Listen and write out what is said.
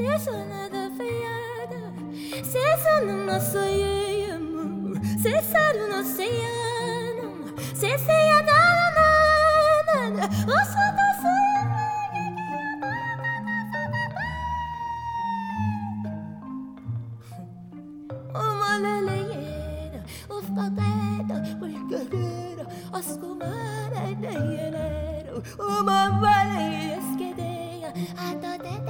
Sesana da feyada Sesana na sayayamam Sesaru na sayanam Sesaya da na na na Osa da وما ليلة افتقد والجريرة أسكم على ليلة وما بلي اسكدية عطتك